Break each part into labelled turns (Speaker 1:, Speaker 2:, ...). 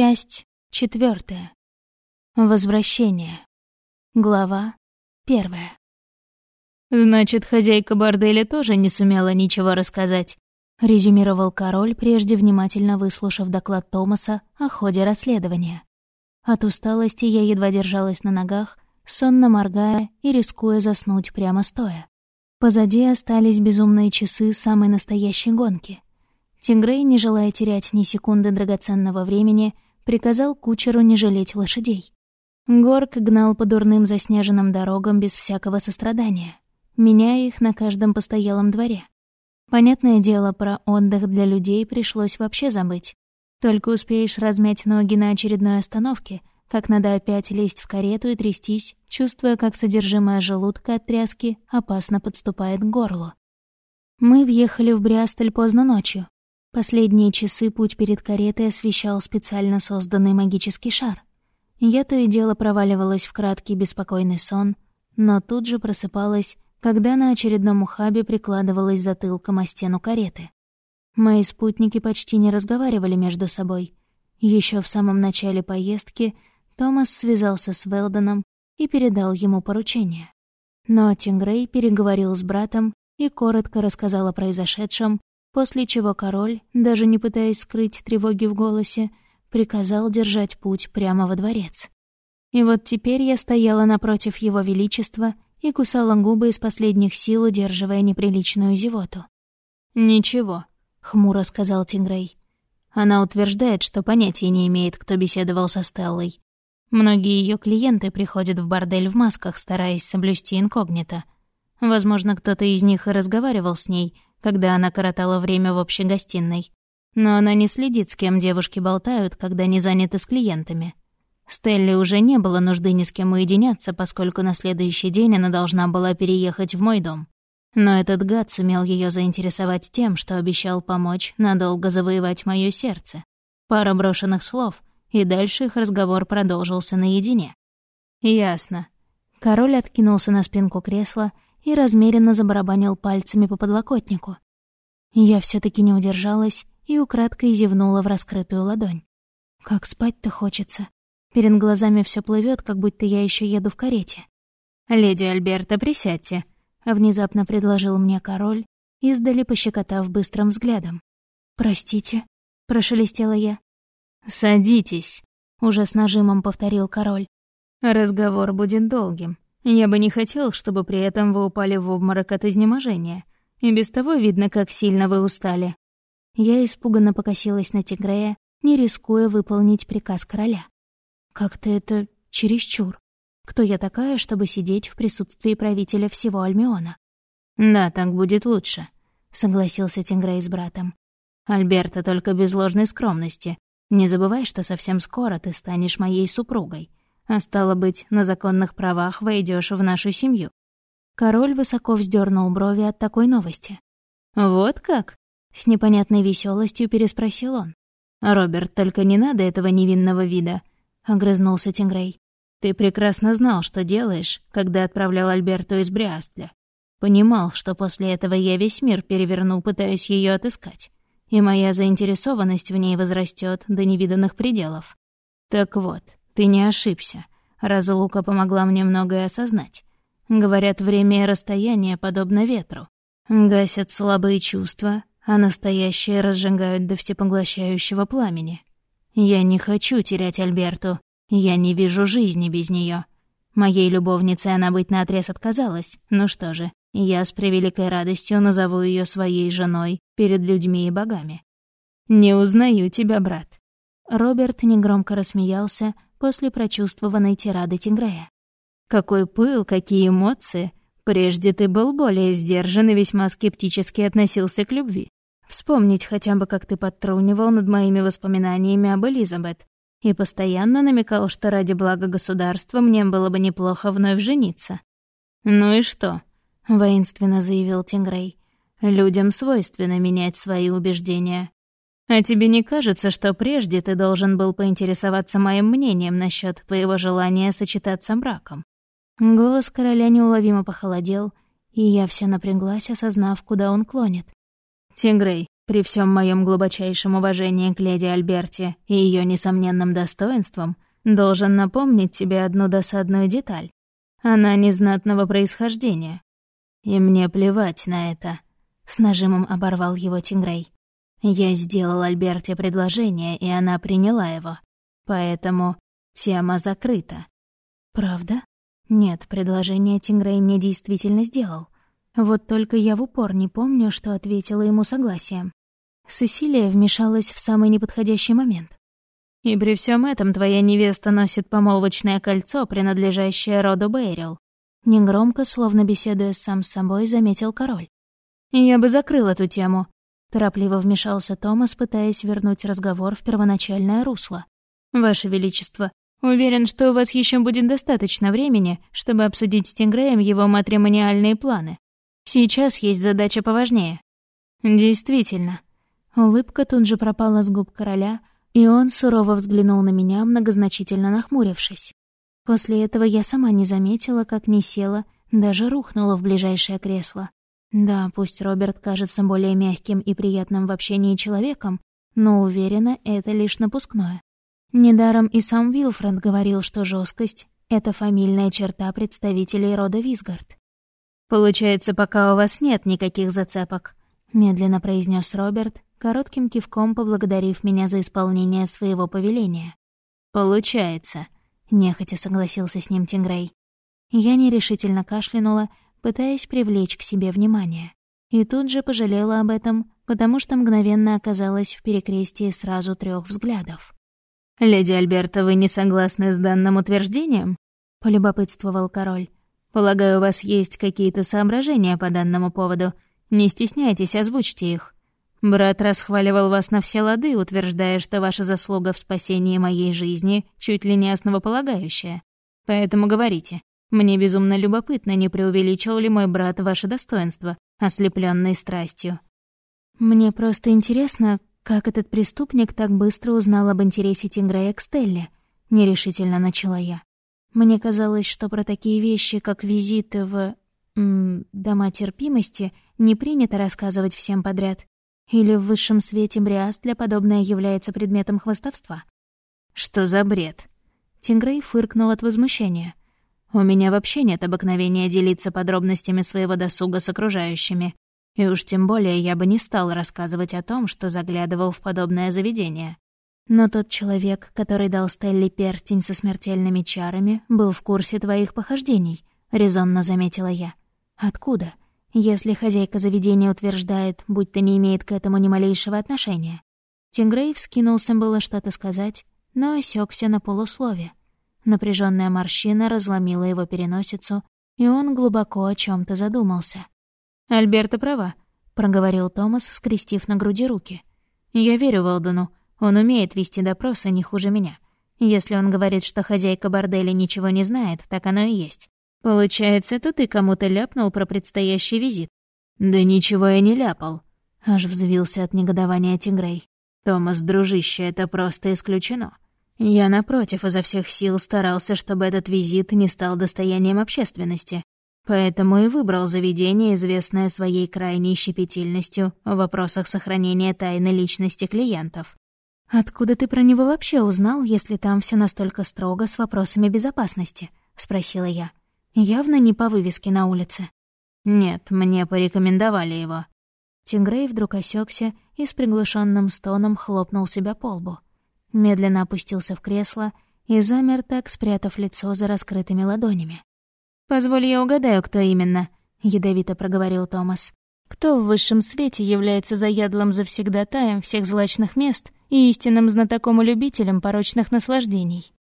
Speaker 1: Часть четвертая. Возвращение. Глава первая.
Speaker 2: «Значит, хозяйка борделя тоже не сумела ничего рассказать», —
Speaker 1: резюмировал король, прежде внимательно выслушав доклад Томаса о ходе расследования. От усталости я едва держалась на ногах, сонно моргая и рискуя заснуть прямо стоя. Позади остались безумные часы самой настоящей гонки. Тингрей, не желая терять ни секунды драгоценного времени, приказал кучеру не жалеть лошадей. Горк гнал по дурным заснеженным дорогам без всякого сострадания, меняя их на каждом постоялом дворе. Понятное дело, про отдых для людей пришлось вообще забыть. Только успеешь размять ноги на очередной остановке, как надо опять лезть в карету и трястись, чувствуя, как содержимое желудка от тряски опасно подступает к горлу. Мы въехали в Брястоль поздно ночью. Последние часы путь перед каретой освещал специально созданный магический шар. Я то и дело проваливалась в краткий беспокойный сон, но тут же просыпалась, когда на очередном ухабе прикладывалась затылком о стену кареты. Мои спутники почти не разговаривали между собой. Еще в самом начале поездки Томас связался с Велдоном и передал ему поручение. Но Тингрей переговорил с братом и коротко рассказал о произошедшем, после чего король, даже не пытаясь скрыть тревоги в голосе, приказал держать путь прямо во дворец. И вот теперь я стояла напротив его величества и кусала губы из последних сил, удерживая неприличную зевоту.
Speaker 2: «Ничего», —
Speaker 1: хмуро сказал Тингрей.
Speaker 2: Она утверждает, что понятия не имеет, кто беседовал со Стеллой. Многие ее клиенты приходят в бордель в масках, стараясь соблюсти инкогнито. Возможно, кто-то из них и разговаривал с ней, когда она коротала время в общей гостиной. Но она не следит, с кем девушки болтают, когда не заняты с клиентами. Стелле уже не было нужды ни с кем уединяться, поскольку на следующий день она должна была переехать в мой дом. Но этот гад сумел ее заинтересовать тем, что обещал помочь надолго завоевать мое сердце. Пара брошенных слов, и дальше их разговор продолжился наедине.
Speaker 1: «Ясно». Король откинулся на спинку кресла и размеренно забарабанил пальцами по подлокотнику. Я все таки не удержалась и украдкой зевнула в раскрытую ладонь. Как спать-то хочется. Перед глазами все плывет, как будто я еще еду в карете.
Speaker 2: «Леди Альберта, присядьте», — внезапно предложил мне король, издали пощекотав быстрым взглядом.
Speaker 1: «Простите», — прошелестела я.
Speaker 2: «Садитесь», — уже с нажимом повторил король. «Разговор будет долгим. Я бы не хотел, чтобы при этом вы упали в обморок от изнеможения. И без того видно, как сильно вы устали».
Speaker 1: Я испуганно покосилась на Тигрея, не рискуя выполнить приказ короля. Как-то это чересчур. Кто я такая, чтобы сидеть в присутствии правителя всего Альмиона?
Speaker 2: «Да, так будет лучше», — согласился Тингрей с братом. «Альберта, только без ложной скромности. Не забывай, что совсем скоро ты станешь моей супругой а стало быть, на законных правах войдешь в нашу семью».
Speaker 1: Король высоко вздернул брови от такой новости.
Speaker 2: «Вот как?» — с непонятной веселостью переспросил он. «Роберт, только не надо этого невинного вида», — огрызнулся Тингрей. «Ты прекрасно знал, что делаешь, когда отправлял Альберту из Бриастля. Понимал, что после этого я весь мир переверну, пытаясь ее отыскать, и моя заинтересованность в ней возрастет до невиданных пределов. Так вот, ты не ошибся. Разлука помогла мне многое осознать. Говорят, время и расстояние подобно ветру. Гасят слабые чувства, а настоящие разжигают до всепоглощающего пламени. Я не хочу терять Альберту. Я не вижу жизни без нее. Моей любовнице она быть наотрез отказалась. Ну что же, я с превеликой радостью назову ее своей женой перед людьми и богами. «Не узнаю тебя, брат».
Speaker 1: Роберт негромко рассмеялся, после прочувствованной тирады Тингрея.
Speaker 2: «Какой пыл, какие эмоции! Прежде ты был более сдержан и весьма скептически относился к любви. Вспомнить хотя бы, как ты подтрунивал над моими воспоминаниями об Элизабет и постоянно намекал, что ради блага государства мне было бы неплохо вновь жениться. «Ну и что?» — воинственно заявил Тингрей. «Людям свойственно менять свои убеждения. А тебе не кажется, что прежде ты должен был поинтересоваться моим мнением насчет твоего желания сочетаться браком?»
Speaker 1: Голос короля неуловимо похолодел, и я вся напряглась, осознав, куда он клонит.
Speaker 2: «Тигрей, При всем моем глубочайшем уважении к леди Альберте и ее несомненным достоинствам, должен напомнить тебе одну досадную деталь. Она незнатного происхождения. И мне плевать на это. С нажимом оборвал его Тингрей. Я сделал Альберте предложение, и она приняла его. Поэтому тема закрыта. Правда? Нет, предложение Тингрей мне действительно сделал. Вот только я в упор не помню, что ответила ему согласием. Сесилия вмешалась в самый неподходящий момент. «И при всем этом твоя невеста носит помолвочное кольцо, принадлежащее роду Бейрил», негромко, словно беседуя сам с собой, заметил король. «Я бы закрыл эту тему», — торопливо вмешался Томас, пытаясь вернуть разговор в первоначальное русло. «Ваше Величество, уверен, что у вас еще будет достаточно времени, чтобы обсудить с Тингреем его матримониальные планы. Сейчас есть задача поважнее». «Действительно». Улыбка тут же пропала с губ короля, и он сурово взглянул на меня, многозначительно нахмурившись. После этого я сама не заметила, как не села, даже рухнула в ближайшее кресло. Да, пусть Роберт кажется более мягким и приятным в общении человеком, но уверена, это лишь напускное. Недаром и сам Вилфренд говорил, что жесткость — это фамильная черта представителей рода Визгард. «Получается, пока у вас нет никаких зацепок», — медленно произнес Роберт, коротким кивком поблагодарив меня за исполнение своего повеления. «Получается», — нехотя согласился с ним Тингрей. Я нерешительно кашлянула, пытаясь привлечь к себе внимание. И тут же пожалела об этом, потому что мгновенно оказалась в перекрестии сразу трех взглядов. «Леди Альберта, вы не согласны с данным утверждением?» — полюбопытствовал король. «Полагаю, у вас есть какие-то соображения по данному поводу. Не стесняйтесь, озвучьте их». Брат расхваливал вас на все лады, утверждая, что ваша заслуга в спасении моей жизни чуть ли не основополагающая. Поэтому говорите, мне безумно любопытно, не преувеличил ли мой брат ваше достоинство, ослеплённый страстью. Мне просто интересно, как этот преступник так быстро узнал об интересе Тингрея к Стелле, нерешительно начала я. Мне казалось, что про такие вещи, как визиты в... М, дома терпимости, не принято рассказывать всем подряд. Или в высшем свете Бриас для подобное является предметом хвостовства? Что за бред? Тингрей фыркнул от возмущения. У меня вообще нет обыкновения делиться подробностями своего досуга с окружающими. И уж тем более я бы не стал рассказывать о том, что заглядывал в подобное заведение. Но тот человек, который дал Стелли перстень со смертельными чарами, был в курсе твоих похождений, — резонно заметила я. Откуда? — если хозяйка заведения утверждает, будто не имеет к этому ни малейшего отношения. Тингрей вскинулся было что-то сказать, но осекся на полуслове. Напряженная морщина разломила его переносицу, и он глубоко о чем то задумался. «Альберта права», — проговорил Томас, скрестив на груди руки. «Я верю Волдену. Он умеет вести допросы не хуже меня. Если он говорит, что хозяйка борделя ничего не знает, так оно и есть. «Получается, это ты кому-то ляпнул про предстоящий визит?» «Да ничего я не ляпал», — аж взвился от негодования Тигрей. «Томас, дружище, это просто исключено. Я, напротив, изо всех сил старался, чтобы этот визит не стал достоянием общественности, поэтому и выбрал заведение, известное своей крайней щепетильностью в вопросах сохранения тайны личности клиентов. «Откуда ты про него вообще узнал, если там все настолько строго с вопросами безопасности?» — спросила я. Явно не по вывеске на улице. Нет, мне порекомендовали его. Тингрей вдруг осекся и с приглушенным стоном хлопнул себя по лбу. Медленно опустился в кресло и замер так, спрятав лицо за раскрытыми ладонями. «Позволь я угадаю, кто именно», — ядовито проговорил Томас. «Кто в высшем свете является заядлым завсегдатаем всех злачных мест и истинным знатоком и любителем порочных наслаждений?»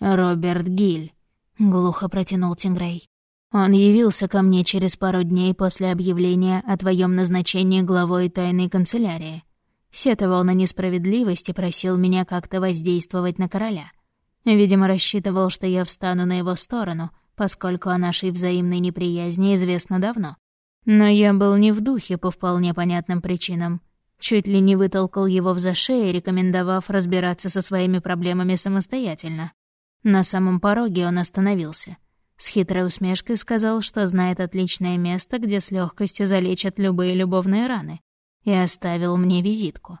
Speaker 2: «Роберт Гиль», глухо протянул Тингрей. Он явился ко мне через пару дней после объявления о твоем назначении главой тайной канцелярии. Сетовал на несправедливость и просил меня как-то воздействовать на короля. Видимо, рассчитывал, что я встану на его сторону, поскольку о нашей взаимной неприязни известно давно. Но я был не в духе по вполне понятным причинам. Чуть ли не вытолкал его в зашей, рекомендовав разбираться со своими проблемами самостоятельно. На самом пороге он остановился. С хитрой усмешкой сказал, что знает отличное место, где с легкостью залечат любые любовные раны.
Speaker 1: И оставил мне визитку.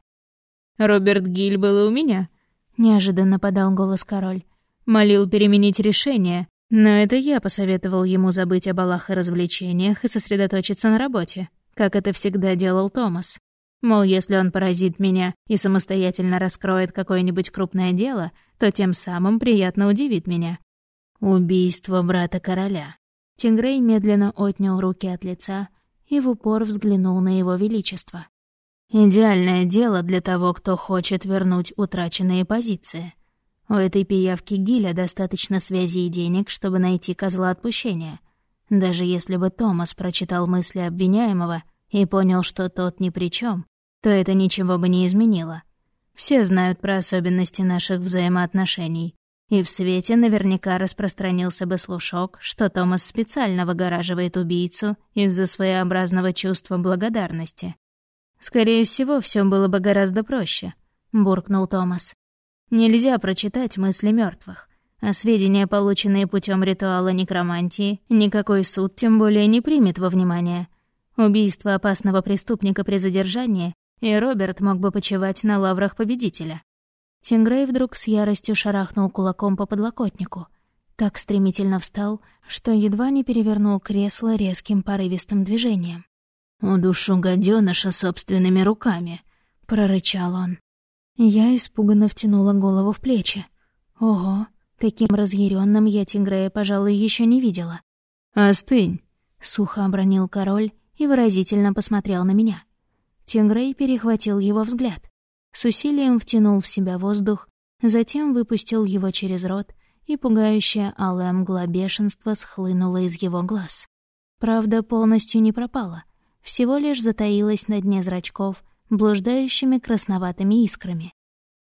Speaker 2: «Роберт Гиль был и у меня», — неожиданно подал голос король. «Молил переменить решение, но это я посоветовал ему забыть о балах и развлечениях и сосредоточиться на работе, как это всегда делал Томас. Мол, если он поразит меня и самостоятельно раскроет какое-нибудь крупное дело, то тем самым приятно удивит меня. Убийство брата короля. Тингрей медленно отнял руки от лица и в упор взглянул на его величество. Идеальное дело для того, кто хочет вернуть утраченные позиции. У этой пиявки Гиля достаточно связи и денег, чтобы найти козла отпущения. Даже если бы Томас прочитал мысли обвиняемого и понял, что тот ни при чем, то это ничего бы не изменило. Все знают про особенности наших взаимоотношений, и в свете наверняка распространился бы слушок, что Томас специально выгораживает убийцу из-за своеобразного чувства благодарности. «Скорее всего, все было бы гораздо проще», — буркнул Томас. «Нельзя прочитать мысли мертвых, а сведения, полученные путем ритуала некромантии, никакой суд тем более не примет во внимание. Убийство опасного преступника при задержании, и Роберт мог бы почивать на лаврах победителя». Тингрей вдруг с яростью шарахнул кулаком по подлокотнику. Так стремительно встал, что едва не перевернул кресло резким порывистым движением. «Удушу гадёныша собственными руками», — прорычал он. Я испуганно втянула голову в плечи. Ого, таким разъяренным я Тингрея, пожалуй, еще не видела. «Остынь», — сухо обронил король и выразительно посмотрел на меня. Тингрей перехватил его взгляд. С усилием втянул в себя воздух, затем выпустил его через рот, и пугающая алая мгла бешенства схлынула из его глаз. Правда, полностью не пропала всего лишь затаилась на дне зрачков, блуждающими красноватыми искрами.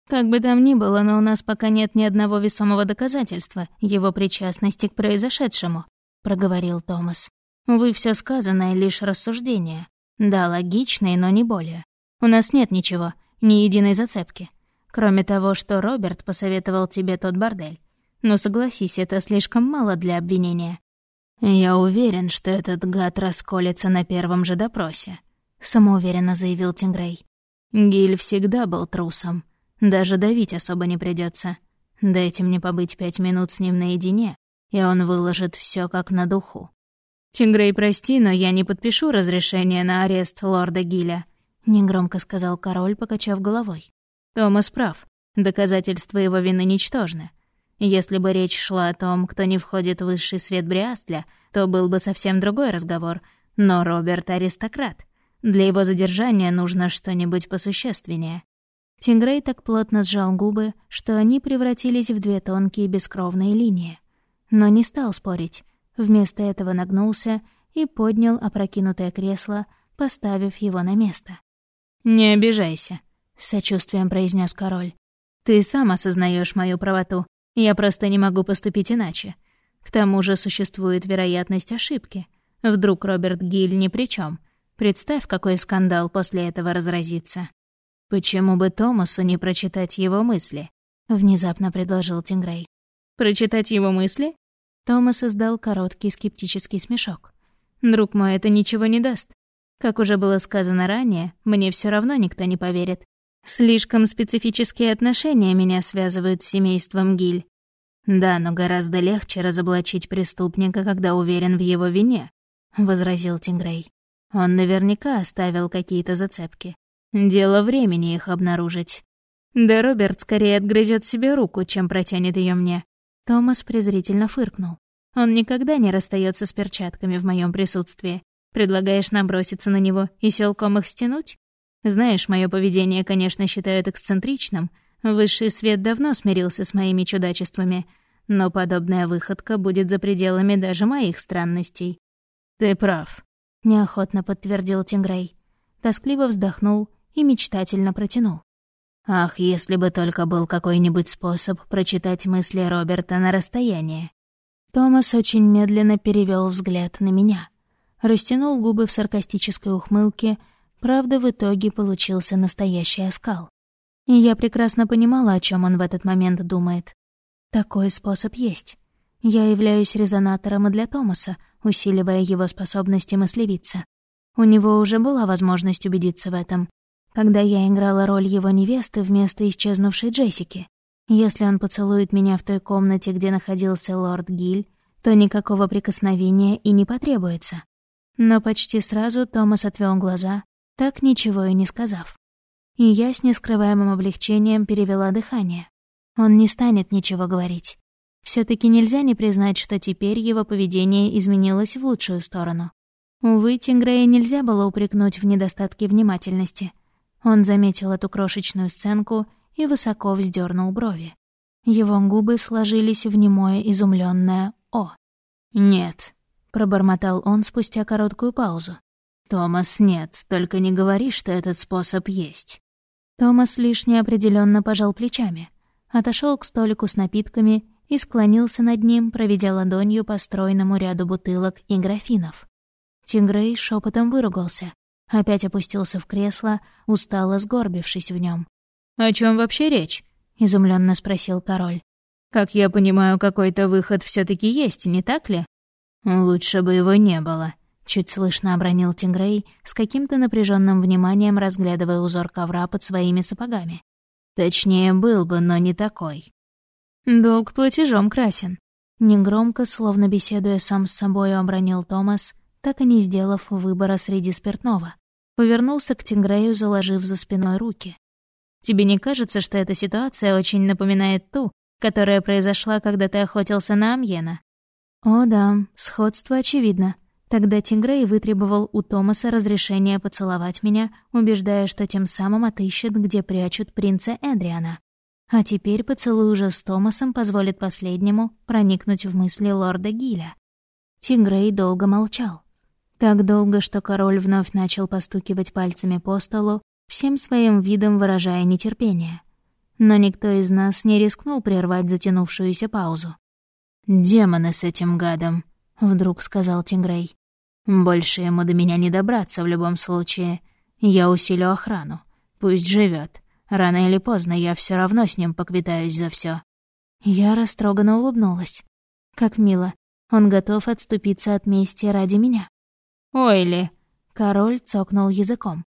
Speaker 2: Как бы там ни было, но у нас пока нет ни одного весомого доказательства его причастности к произошедшему, проговорил Томас. Вы все сказанное лишь рассуждение. Да, логичное, но не более. У нас нет ничего, ни единой зацепки. Кроме того, что Роберт посоветовал тебе тот бордель. Но согласись, это слишком мало для обвинения. «Я уверен, что этот гад расколется на первом же допросе», — самоуверенно заявил Тингрей. «Гиль всегда был трусом. Даже давить особо не придется. Дайте мне побыть пять минут с ним наедине, и он выложит все как на духу». «Тингрей, прости, но я не подпишу разрешение на арест лорда Гиля», — негромко сказал король, покачав головой. «Томас прав. Доказательства его вины ничтожны. Если бы речь шла о том, кто не входит в высший свет Бриастля, то был бы совсем другой разговор. Но Роберт — аристократ. Для его задержания нужно что-нибудь посущественнее. Тингрей так плотно сжал губы, что они превратились в две тонкие бескровные линии. Но не стал спорить. Вместо этого нагнулся и поднял опрокинутое кресло, поставив его на место. «Не обижайся», — с сочувствием произнес король. «Ты сам осознаешь мою правоту, я просто не могу поступить иначе. К тому же существует вероятность ошибки. Вдруг Роберт Гиль ни при чем. Представь, какой скандал после этого разразится. Почему бы Томасу не прочитать его мысли? Внезапно предложил Тингрей. Прочитать его мысли? Томас издал короткий скептический смешок. Друг мой, это ничего не даст. Как уже было сказано ранее, мне все равно никто не поверит. Слишком специфические отношения меня связывают с семейством Гиль. Да, но гораздо легче разоблачить преступника, когда уверен в его вине, возразил Тингрей. Он наверняка оставил какие-то зацепки. Дело времени их обнаружить. Да Роберт скорее отгрызет себе руку, чем протянет ее мне. Томас презрительно фыркнул. Он никогда не расстается с перчатками в моем присутствии. Предлагаешь наброситься на него и силком их стянуть? Знаешь, мое поведение, конечно, считают эксцентричным. Высший свет давно смирился с моими чудачествами, но подобная выходка будет за пределами даже моих странностей. Ты прав, неохотно подтвердил Тингрей. Тоскливо вздохнул и мечтательно протянул. Ах, если бы только был какой-нибудь способ прочитать мысли Роберта на расстоянии. Томас очень медленно перевел взгляд на меня, растянул губы в саркастической ухмылке — Правда, в итоге получился настоящий оскал. И я прекрасно понимала, о чем он в этот момент думает. Такой способ есть. Я являюсь резонатором и для Томаса, усиливая его способности мыслевиться.
Speaker 1: У него уже была возможность убедиться в этом, когда я играла роль его невесты вместо исчезнувшей Джессики. Если он поцелует меня в той комнате, где находился лорд Гиль, то никакого прикосновения и не потребуется. Но почти сразу Томас отвел глаза, так ничего и не сказав. И я с нескрываемым облегчением перевела дыхание. Он не станет ничего говорить. все таки нельзя не признать, что теперь его поведение изменилось в лучшую сторону. Увы, Тингрея нельзя было упрекнуть в недостатке внимательности. Он заметил эту крошечную сценку и высоко вздернул брови. Его губы сложились в немое изумленное «О».
Speaker 2: «Нет», — пробормотал
Speaker 1: он спустя короткую паузу.
Speaker 2: «Томас, нет, только не говори, что этот способ есть».
Speaker 1: Томас лишь неопределенно пожал плечами, отошел к столику с напитками и склонился над ним, проведя ладонью по стройному ряду бутылок и графинов. Тингрей шепотом выругался, опять опустился в кресло, устало сгорбившись в нем.
Speaker 2: «О чем вообще речь?» — изумленно спросил король. «Как я понимаю, какой-то выход все таки есть, не так ли?» «Лучше бы его не было», — чуть слышно обронил Тингрей, с каким-то напряженным вниманием разглядывая узор ковра под своими сапогами. «Точнее, был бы, но не такой».
Speaker 1: «Долг платежом красен», — негромко, словно беседуя сам с собой, обронил Томас, так и не сделав выбора среди спиртного. Повернулся к Тингрею, заложив за спиной руки.
Speaker 2: «Тебе не кажется, что эта ситуация очень напоминает ту, которая произошла, когда ты охотился на Амьена?»
Speaker 1: «О да, сходство очевидно», Тогда Тингрей вытребовал у Томаса разрешения поцеловать меня, убеждая, что тем самым отыщет, где прячут принца Эдриана. А теперь поцелуй уже с Томасом позволит последнему проникнуть в мысли лорда Гиля. Тингрей долго молчал. Так долго, что король вновь начал постукивать пальцами по столу, всем своим видом выражая нетерпение. Но никто из нас не рискнул прервать затянувшуюся паузу.
Speaker 2: «Демоны с этим гадом», — вдруг сказал Тингрей. Больше ему до меня не добраться в любом случае. Я усилю охрану. Пусть живет. Рано или поздно я все равно с ним поквитаюсь за все.
Speaker 1: Я растроганно улыбнулась. Как мило. Он готов отступиться от мести ради меня.
Speaker 2: «Ойли!»
Speaker 1: — король цокнул языком.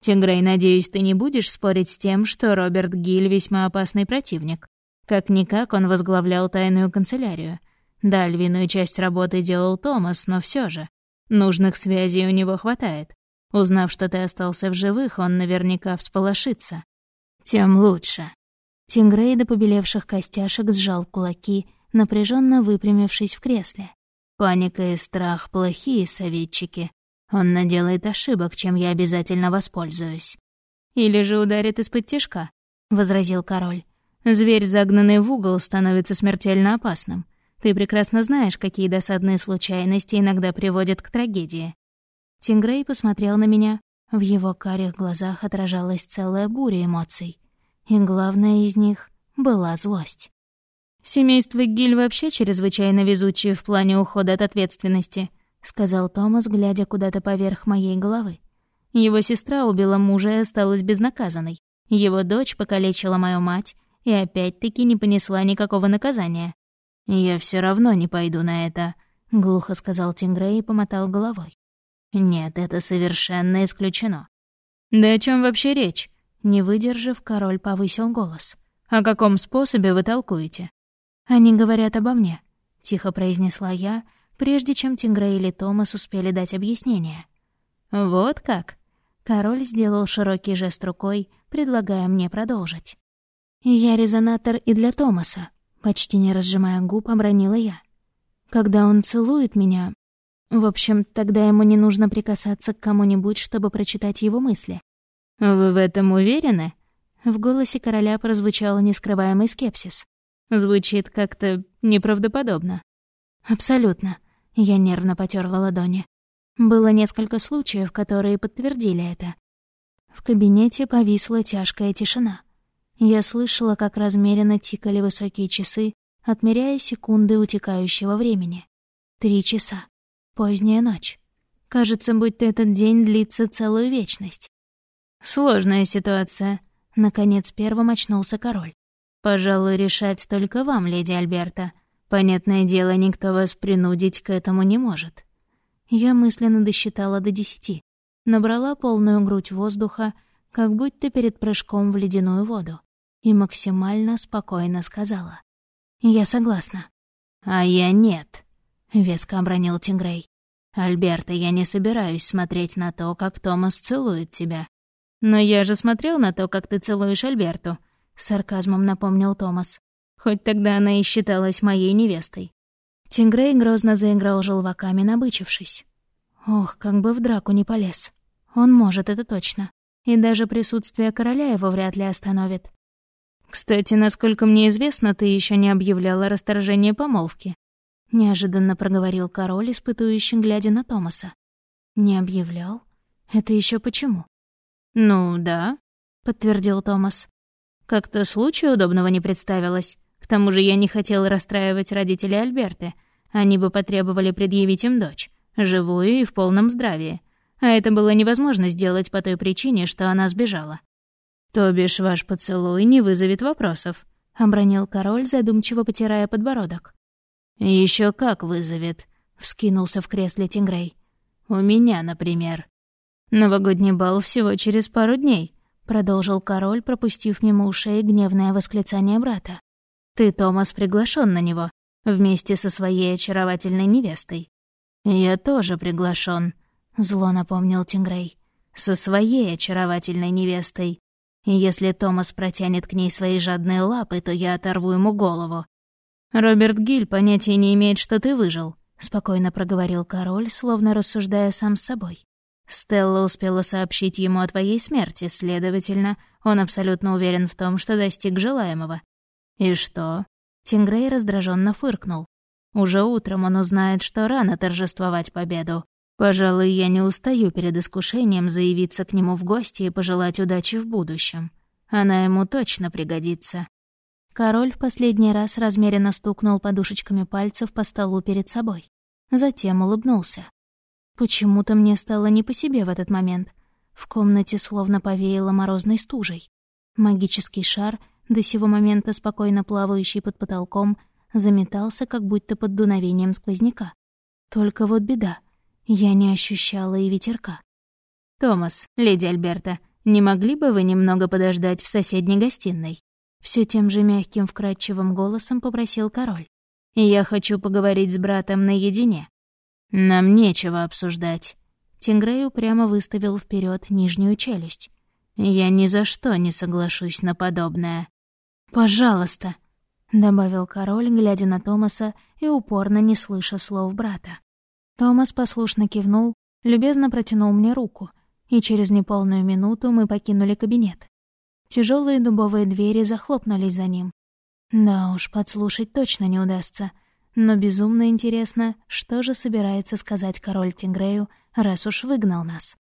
Speaker 2: «Тингрей, надеюсь, ты не будешь спорить с тем, что Роберт Гиль весьма опасный противник. Как-никак он возглавлял тайную канцелярию. Да, львиную часть работы делал Томас, но все же. Нужных связей у него хватает. Узнав, что ты остался в живых, он наверняка всполошится. Тем лучше.
Speaker 1: Тингрей до побелевших костяшек сжал кулаки, напряженно выпрямившись в кресле.
Speaker 2: Паника и страх — плохие советчики. Он наделает ошибок, чем я обязательно воспользуюсь. Или же ударит из-под тишка, — возразил король. Зверь, загнанный в угол, становится смертельно опасным. Ты прекрасно знаешь, какие досадные случайности иногда приводят к трагедии».
Speaker 1: Тингрей посмотрел на меня. В его карих глазах отражалась целая буря эмоций. И главная из них была злость.
Speaker 2: «Семейство Гиль вообще чрезвычайно везучее в плане ухода от ответственности», — сказал Томас, глядя куда-то поверх моей головы. «Его сестра убила мужа и осталась безнаказанной. Его дочь покалечила мою мать и опять-таки не понесла никакого наказания. «Я все равно не пойду на это», — глухо сказал Тингрей и помотал головой. «Нет, это совершенно исключено». «Да о чем вообще речь?» Не выдержав, король повысил голос. «О каком способе вы толкуете?»
Speaker 1: «Они говорят обо мне», — тихо произнесла я, прежде чем Тингрей или Томас успели дать объяснение.
Speaker 2: «Вот как?»
Speaker 1: Король сделал широкий жест рукой, предлагая мне продолжить. «Я резонатор и для Томаса. Почти не разжимая губ, обронила я. Когда он целует меня... В общем, тогда ему не нужно прикасаться к кому-нибудь, чтобы прочитать его мысли.
Speaker 2: «Вы в этом уверены?»
Speaker 1: В голосе короля прозвучал нескрываемый скепсис.
Speaker 2: Звучит как-то неправдоподобно.
Speaker 1: «Абсолютно». Я нервно потерла ладони. Было несколько случаев, которые подтвердили это. В кабинете повисла тяжкая тишина. Я слышала, как размеренно тикали высокие часы, отмеряя секунды утекающего времени. Три часа. Поздняя ночь. Кажется, будто этот день длится целую вечность.
Speaker 2: Сложная ситуация. Наконец первым очнулся король. Пожалуй, решать только вам, леди Альберта. Понятное дело, никто вас принудить к этому не может.
Speaker 1: Я мысленно досчитала до десяти. набрала полную грудь воздуха, как будто перед прыжком в ледяную воду, и максимально спокойно сказала. «Я согласна».
Speaker 2: «А я нет», — веско обронил Тингрей. «Альберта, я не собираюсь смотреть на то, как Томас целует тебя». «Но я же смотрел на то, как ты целуешь Альберту», — сарказмом напомнил Томас. «Хоть тогда она и считалась моей невестой». Тингрей грозно заиграл желваками, набычившись. Ох, как бы в драку не полез. Он может, это точно. И даже присутствие короля его вряд ли остановит. «Кстати, насколько мне известно, ты еще не объявляла расторжение помолвки», — неожиданно проговорил король, испытующий, глядя на Томаса. «Не объявлял? Это еще почему?» «Ну, да», — подтвердил Томас. «Как-то случая удобного не представилось. К тому же я не хотел расстраивать родителей Альберты. Они бы потребовали предъявить им дочь, живую и в полном здравии. А это было невозможно сделать по той причине, что она сбежала. «То бишь ваш поцелуй не вызовет вопросов», — обронил король, задумчиво потирая подбородок. Еще как вызовет», — вскинулся в кресле Тингрей. «У меня, например». «Новогодний бал всего через пару дней», — продолжил король, пропустив мимо ушей гневное восклицание брата. «Ты, Томас, приглашен на него, вместе со своей очаровательной невестой». «Я тоже приглашен, зло напомнил Тингрей. «Со своей очаровательной невестой. И если Томас протянет к ней свои жадные лапы, то я оторву ему голову». «Роберт Гиль понятия не имеет, что ты выжил», — спокойно проговорил король, словно рассуждая сам с собой. «Стелла успела сообщить ему о твоей смерти, следовательно, он абсолютно уверен в том, что достиг желаемого». «И что?» Тингрей раздраженно фыркнул. «Уже утром он узнает, что рано торжествовать победу. Пожалуй, я не устаю перед искушением заявиться к нему в гости и пожелать удачи в будущем. Она ему точно пригодится. Король в последний раз размеренно стукнул подушечками пальцев по столу перед собой. Затем улыбнулся. Почему-то мне стало не по себе в этот момент. В комнате словно повеяло морозной стужей. Магический шар, до сего момента спокойно плавающий под потолком, заметался, как будто под дуновением сквозняка. Только вот беда — я не ощущала и ветерка. «Томас, леди Альберта, не могли бы вы немного подождать в соседней гостиной?» Все тем же мягким вкрадчивым голосом попросил король. «Я хочу поговорить с братом наедине. Нам нечего обсуждать». Тингрей упрямо выставил вперед нижнюю челюсть. «Я ни за что не соглашусь на подобное». «Пожалуйста», — добавил король, глядя на Томаса и упорно не слыша слов брата. Томас послушно кивнул, любезно протянул мне руку, и через неполную минуту мы покинули кабинет. Тяжелые дубовые двери захлопнулись за ним. Да уж, подслушать точно не удастся. Но безумно интересно, что же собирается сказать король Тингрею, раз уж выгнал нас.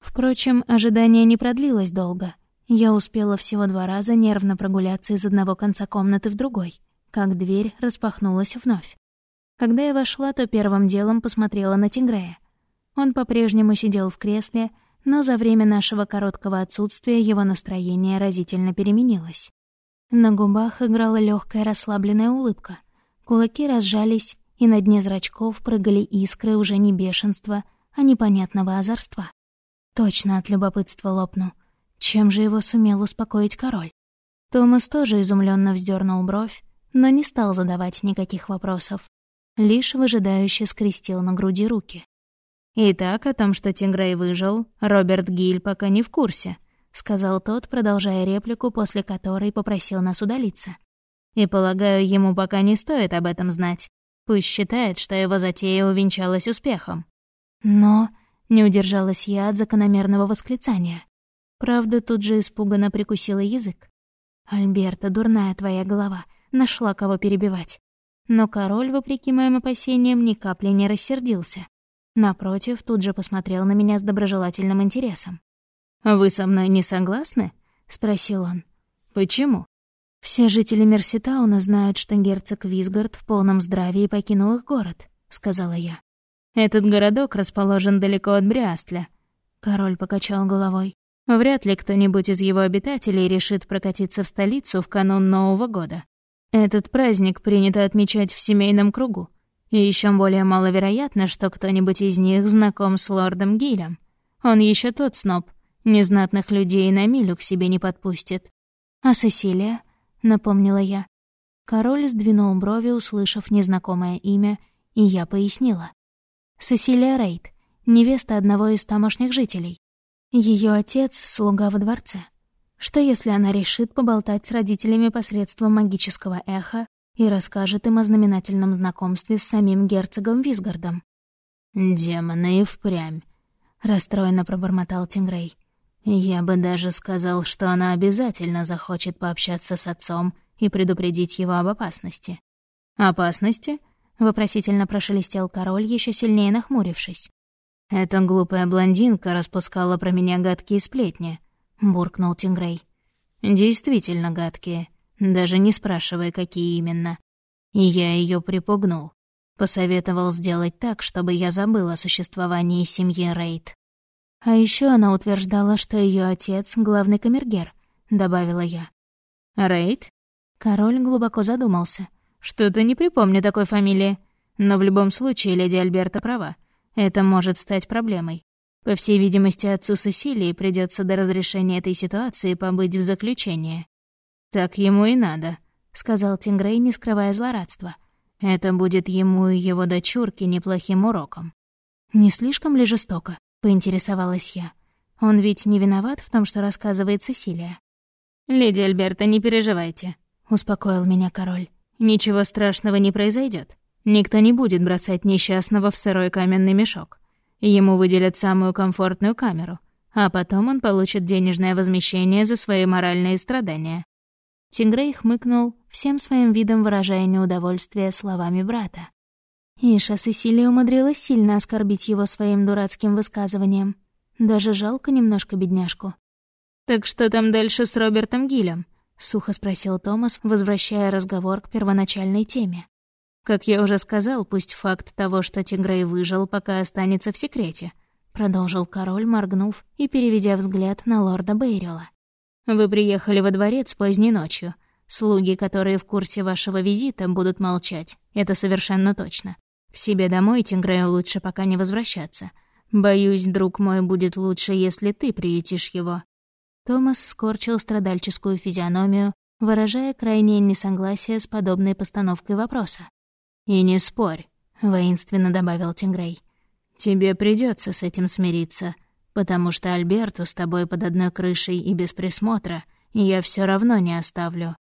Speaker 2: Впрочем, ожидание не продлилось долго. Я успела всего два раза нервно прогуляться из одного конца комнаты в другой, как дверь распахнулась вновь. Когда я вошла, то первым делом посмотрела на Тингрея. Он по-прежнему сидел в кресле, но за время нашего короткого отсутствия его настроение разительно переменилось. На губах играла легкая расслабленная улыбка. Кулаки разжались, и на дне зрачков прыгали искры уже не бешенства, а непонятного озорства. Точно от любопытства лопну. Чем же его сумел успокоить король? Томас тоже изумленно вздернул бровь, но не стал задавать никаких вопросов лишь выжидающе скрестил на груди руки. «Итак, о том, что Тингрей выжил, Роберт Гиль пока не в курсе», — сказал тот, продолжая реплику, после которой попросил нас удалиться. «И, полагаю, ему пока не стоит об этом знать. Пусть считает, что его затея увенчалась успехом». «Но...» — не удержалась я от закономерного восклицания. Правда, тут же испуганно прикусила язык. «Альберта, дурная твоя голова, нашла кого перебивать. Но король, вопреки моим опасениям, ни капли не рассердился. Напротив, тут же посмотрел на меня с доброжелательным интересом. «Вы со мной не согласны?» — спросил он. «Почему?» «Все жители Мерситауна знают, что герцог Визгард в полном здравии покинул их город», — сказала я. «Этот городок расположен далеко от Бриастля». Король покачал головой. «Вряд ли кто-нибудь из его обитателей решит прокатиться в столицу в канун Нового года. Этот праздник принято отмечать в семейном кругу, и еще более маловероятно, что кто-нибудь из них знаком с лордом Гилем. Он еще тот сноб. Незнатных людей на милю к себе не подпустит.
Speaker 1: «А Сесилия?» — напомнила я. Король сдвинул брови, услышав незнакомое имя, и я пояснила. Сесилия Рейд, невеста одного из тамошних жителей. Ее отец — слуга во дворце. Что если она решит поболтать с родителями посредством магического эха и расскажет им о знаменательном знакомстве с самим герцогом Висгардом?
Speaker 2: «Демоны и впрямь», — расстроенно пробормотал Тингрей. «Я бы даже сказал, что она обязательно захочет пообщаться с отцом и предупредить его об опасности». «Опасности?» — вопросительно прошелестел король, еще сильнее нахмурившись. «Эта глупая блондинка распускала про меня гадкие сплетни», — буркнул Тингрей. «Действительно гадкие, даже не спрашивая, какие именно. И я ее припугнул. Посоветовал сделать так, чтобы я забыл о существовании семьи Рейд.
Speaker 1: А еще она утверждала, что ее отец — главный камергер, добавила я.
Speaker 2: Рейд?
Speaker 1: Король глубоко задумался.
Speaker 2: Что-то не припомню такой фамилии. Но в любом случае леди Альберта права. Это может стать проблемой. По всей видимости, отцу Сесилии придется до разрешения этой ситуации побыть в заключении. «Так ему и надо», — сказал Тингрей, не скрывая злорадства. Это будет ему и его дочурке неплохим уроком.
Speaker 1: «Не слишком ли жестоко?» — поинтересовалась я. «Он ведь не виноват в том, что рассказывает Сесилия».
Speaker 2: «Леди Альберта, не переживайте», — успокоил меня король. «Ничего страшного не произойдет. Никто не будет бросать несчастного в сырой каменный мешок. Ему выделят самую комфортную камеру, а потом он получит денежное возмещение за свои моральные страдания.
Speaker 1: Тингрей хмыкнул, всем своим видом выражая неудовольствие словами брата. Иша Сесилия умудрилась сильно оскорбить его своим дурацким высказыванием. Даже жалко немножко бедняжку.
Speaker 2: «Так что там дальше с Робертом Гилем?»
Speaker 1: — сухо спросил Томас, возвращая разговор к первоначальной теме.
Speaker 2: «Как я уже сказал, пусть факт того, что Тингрей выжил, пока останется в секрете», — продолжил король, моргнув и переведя взгляд на лорда Бейрила. Вы приехали во дворец поздней ночью. Слуги, которые в курсе вашего визита, будут молчать. Это совершенно точно. К себе домой Тингрею лучше пока не возвращаться. Боюсь, друг мой, будет лучше, если ты приютишь его».
Speaker 1: Томас скорчил страдальческую физиономию, выражая крайнее несогласие с подобной постановкой вопроса.
Speaker 2: «И не спорь», — воинственно добавил Тингрей. «Тебе придется с этим смириться потому что Альберту с тобой под одной крышей и без присмотра я все равно не оставлю.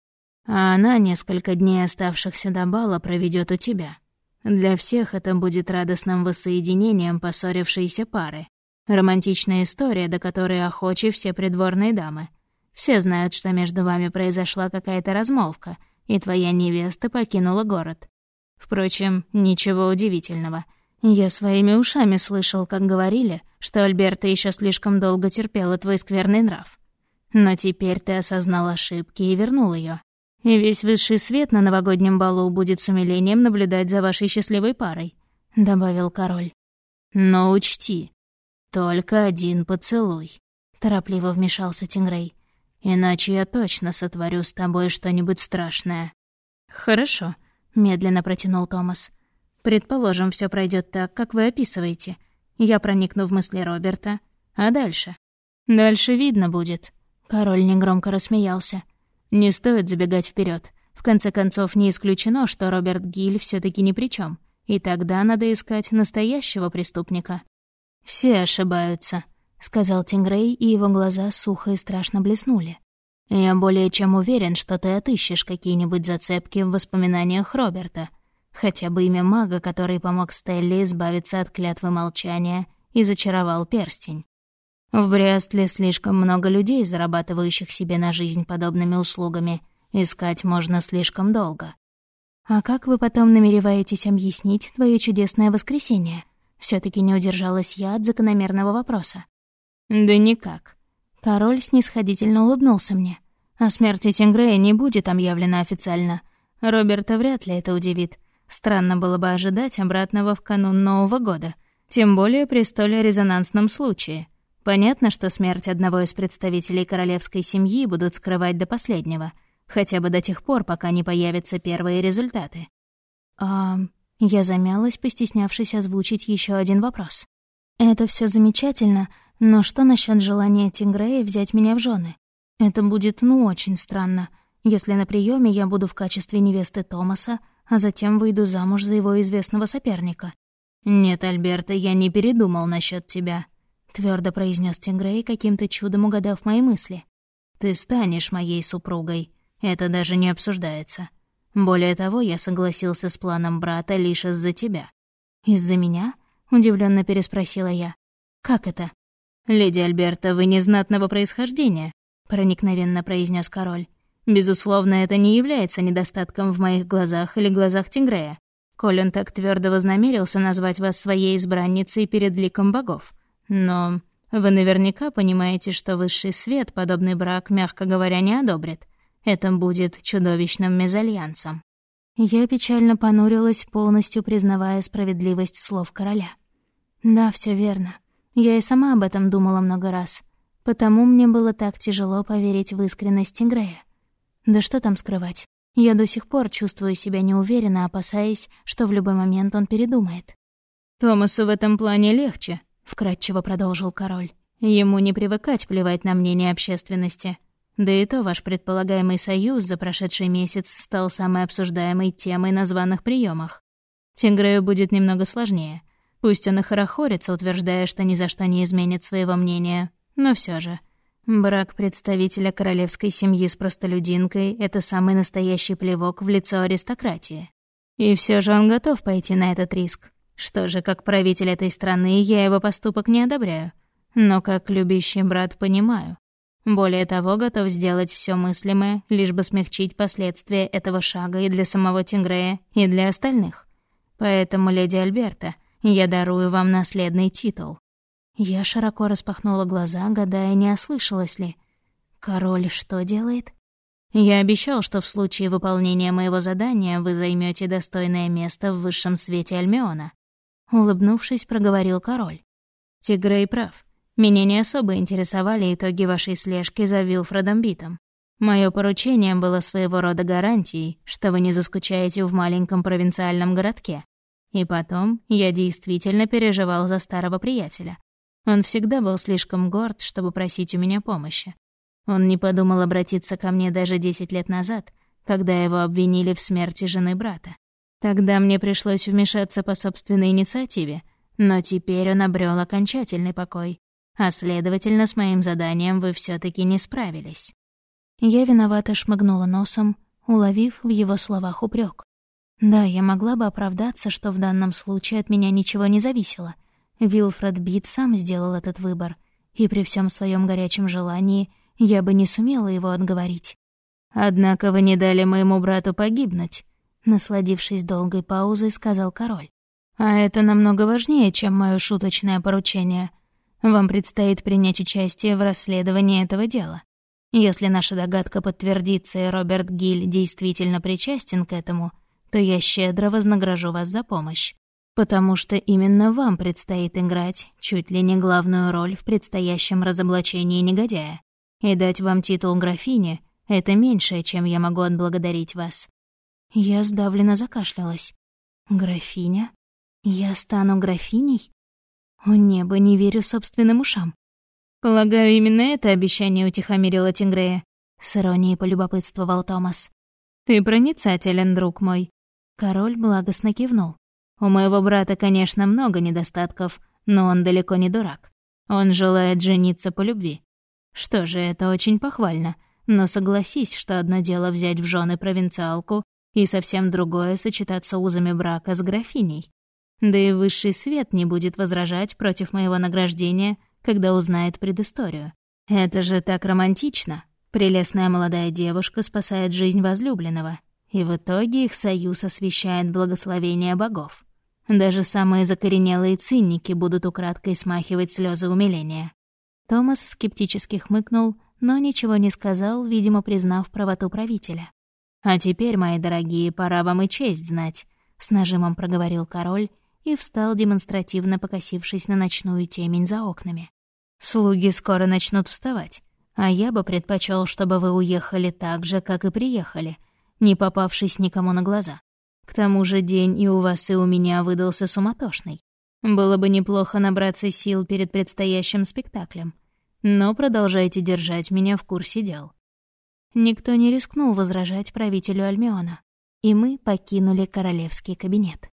Speaker 2: А она несколько дней оставшихся до бала проведет у тебя. Для всех это будет радостным воссоединением поссорившейся пары. Романтичная история, до которой охочи все придворные дамы. Все знают, что между вами произошла какая-то размолвка, и твоя невеста покинула город. Впрочем, ничего удивительного — я своими ушами слышал, как говорили, что Альберта еще слишком долго терпела твой скверный нрав. Но теперь ты осознал ошибки и вернул ее. И весь высший свет на новогоднем балу будет с умилением наблюдать за вашей счастливой парой», — добавил король. «Но учти, только один поцелуй», — торопливо вмешался Тингрей. «Иначе я точно сотворю с тобой что-нибудь страшное».
Speaker 1: «Хорошо», — медленно протянул Томас.
Speaker 2: Предположим, все пройдет так, как вы описываете. Я проникну в мысли Роберта. А дальше? Дальше видно будет. Король негромко рассмеялся. Не стоит забегать вперед. В конце концов, не исключено, что Роберт Гиль все таки ни при чем. И тогда надо искать настоящего преступника.
Speaker 1: «Все ошибаются», — сказал Тингрей, и его глаза сухо и страшно блеснули.
Speaker 2: «Я более чем уверен, что ты отыщешь какие-нибудь зацепки в воспоминаниях Роберта, Хотя бы имя мага, который помог Стелле избавиться от клятвы молчания и зачаровал перстень. В Брестле слишком много людей, зарабатывающих себе на жизнь подобными услугами. Искать можно слишком долго.
Speaker 1: «А как вы потом намереваетесь объяснить твое чудесное воскресенье?» все таки не удержалась я от закономерного вопроса.
Speaker 2: «Да никак».
Speaker 1: Король снисходительно улыбнулся мне.
Speaker 2: «О смерти Тингрея не будет объявлено официально. Роберта вряд ли это удивит. Странно было бы ожидать обратного в канун Нового года, тем более при столь резонансном случае. Понятно, что смерть одного из представителей королевской семьи будут скрывать до последнего, хотя бы до тех пор, пока не появятся первые результаты.
Speaker 1: А я замялась, постеснявшись озвучить еще один вопрос. Это все замечательно, Но что насчет желания Тингрея взять меня в жены? Это будет, ну, очень странно, если на приеме я буду в качестве невесты Томаса, а затем выйду замуж за его известного соперника.
Speaker 2: «Нет, Альберта, я не передумал насчет тебя», — твердо произнес Тингрей, каким-то чудом угадав мои мысли. «Ты станешь моей супругой. Это даже не обсуждается. Более того, я согласился с планом брата лишь из-за тебя».
Speaker 1: «Из-за меня?» — удивленно переспросила я. «Как это?»
Speaker 2: «Леди Альберта, вы незнатного происхождения», — проникновенно произнес король. «Безусловно, это не является недостатком в моих глазах или глазах Тингрея. Коль он так твердо вознамерился назвать вас своей избранницей перед ликом богов. Но вы наверняка понимаете, что высший свет подобный брак, мягко говоря, не одобрит. Это будет чудовищным мезальянсом».
Speaker 1: Я печально понурилась, полностью признавая справедливость слов короля. «Да, все верно. Я и сама об этом думала много раз. Потому мне было так тяжело поверить в искренность Тигрея. Да что там скрывать. Я до сих пор чувствую себя неуверенно, опасаясь, что в любой момент он передумает.
Speaker 2: «Томасу в этом плане легче», — вкратчиво продолжил король. «Ему не привыкать плевать на мнение общественности. Да и то ваш предполагаемый союз за прошедший месяц стал самой обсуждаемой темой на званых приемах. Тингрею будет немного сложнее. Пусть он и хорохорится, утверждая, что ни за что не изменит своего мнения, но все же. Брак представителя королевской семьи с простолюдинкой — это самый настоящий плевок в лицо аристократии. И все же он готов пойти на этот риск. Что же, как правитель этой страны, я его поступок не одобряю. Но как любящий брат понимаю. Более того, готов сделать все мыслимое, лишь бы смягчить последствия этого шага и для самого Тингрея, и для остальных. Поэтому, леди Альберта, — я дарую вам наследный титул».
Speaker 1: Я широко распахнула глаза, гадая, не ослышалась ли. «Король что делает?»
Speaker 2: «Я обещал, что в случае выполнения моего задания вы займете достойное место в высшем свете Альмеона», — улыбнувшись, проговорил король. «Тигрей прав. Меня не особо интересовали итоги вашей слежки за Вилфредом Битом. Мое поручение было своего рода гарантией, что вы не заскучаете в маленьком провинциальном городке. И потом я действительно переживал за старого приятеля. Он всегда был слишком горд, чтобы просить у меня помощи. Он не подумал обратиться ко мне даже десять лет назад, когда его обвинили в смерти жены брата. Тогда мне пришлось вмешаться по собственной инициативе, но теперь он обрел окончательный покой, а следовательно, с моим заданием вы все таки не справились.
Speaker 1: Я виновато шмыгнула носом, уловив в его словах упрек. Да, я могла бы оправдаться, что в данном случае от меня ничего не зависело. Вилфред Бит сам сделал этот выбор, и при всем своем горячем желании я бы не сумела его отговорить.
Speaker 2: «Однако вы не дали моему брату погибнуть», —
Speaker 1: насладившись долгой паузой, сказал король.
Speaker 2: «А это намного важнее, чем мое шуточное поручение. Вам предстоит принять участие в расследовании этого дела. Если наша догадка подтвердится, и Роберт Гиль действительно причастен к этому — то я щедро вознагражу вас за помощь, потому что именно вам предстоит играть чуть ли не главную роль в предстоящем разоблачении негодяя. И дать вам титул графини — это меньшее, чем я могу отблагодарить вас».
Speaker 1: Я сдавленно закашлялась. «Графиня? Я стану графиней? О небо, не верю собственным ушам».
Speaker 2: «Полагаю, именно это обещание утихомирило Тингрея», —
Speaker 1: с иронией полюбопытствовал Томас.
Speaker 2: «Ты проницателен, друг мой.
Speaker 1: Король благостно кивнул.
Speaker 2: «У моего брата, конечно, много недостатков, но он далеко не дурак. Он желает жениться по любви. Что же, это очень похвально. Но согласись, что одно дело взять в жены провинциалку, и совсем другое — сочетаться узами брака с графиней. Да и высший свет не будет возражать против моего награждения, когда узнает предысторию. Это же так романтично. Прелестная молодая девушка спасает жизнь возлюбленного, и в итоге их союз освещает благословение богов. Даже самые закоренелые цинники будут украдкой смахивать слезы умиления.
Speaker 1: Томас скептически хмыкнул, но ничего не сказал, видимо, признав правоту правителя.
Speaker 2: «А теперь, мои дорогие, пора вам и честь знать», — с нажимом проговорил король и встал, демонстративно покосившись на ночную темень за окнами. «Слуги скоро начнут вставать, а я бы предпочел, чтобы вы уехали так же, как и приехали, не попавшись никому на глаза. К тому же день и у вас, и у меня выдался суматошный.
Speaker 1: Было бы неплохо набраться сил перед предстоящим спектаклем, но продолжайте держать меня в курсе дел». Никто не рискнул возражать правителю Альмиона, и мы покинули королевский кабинет.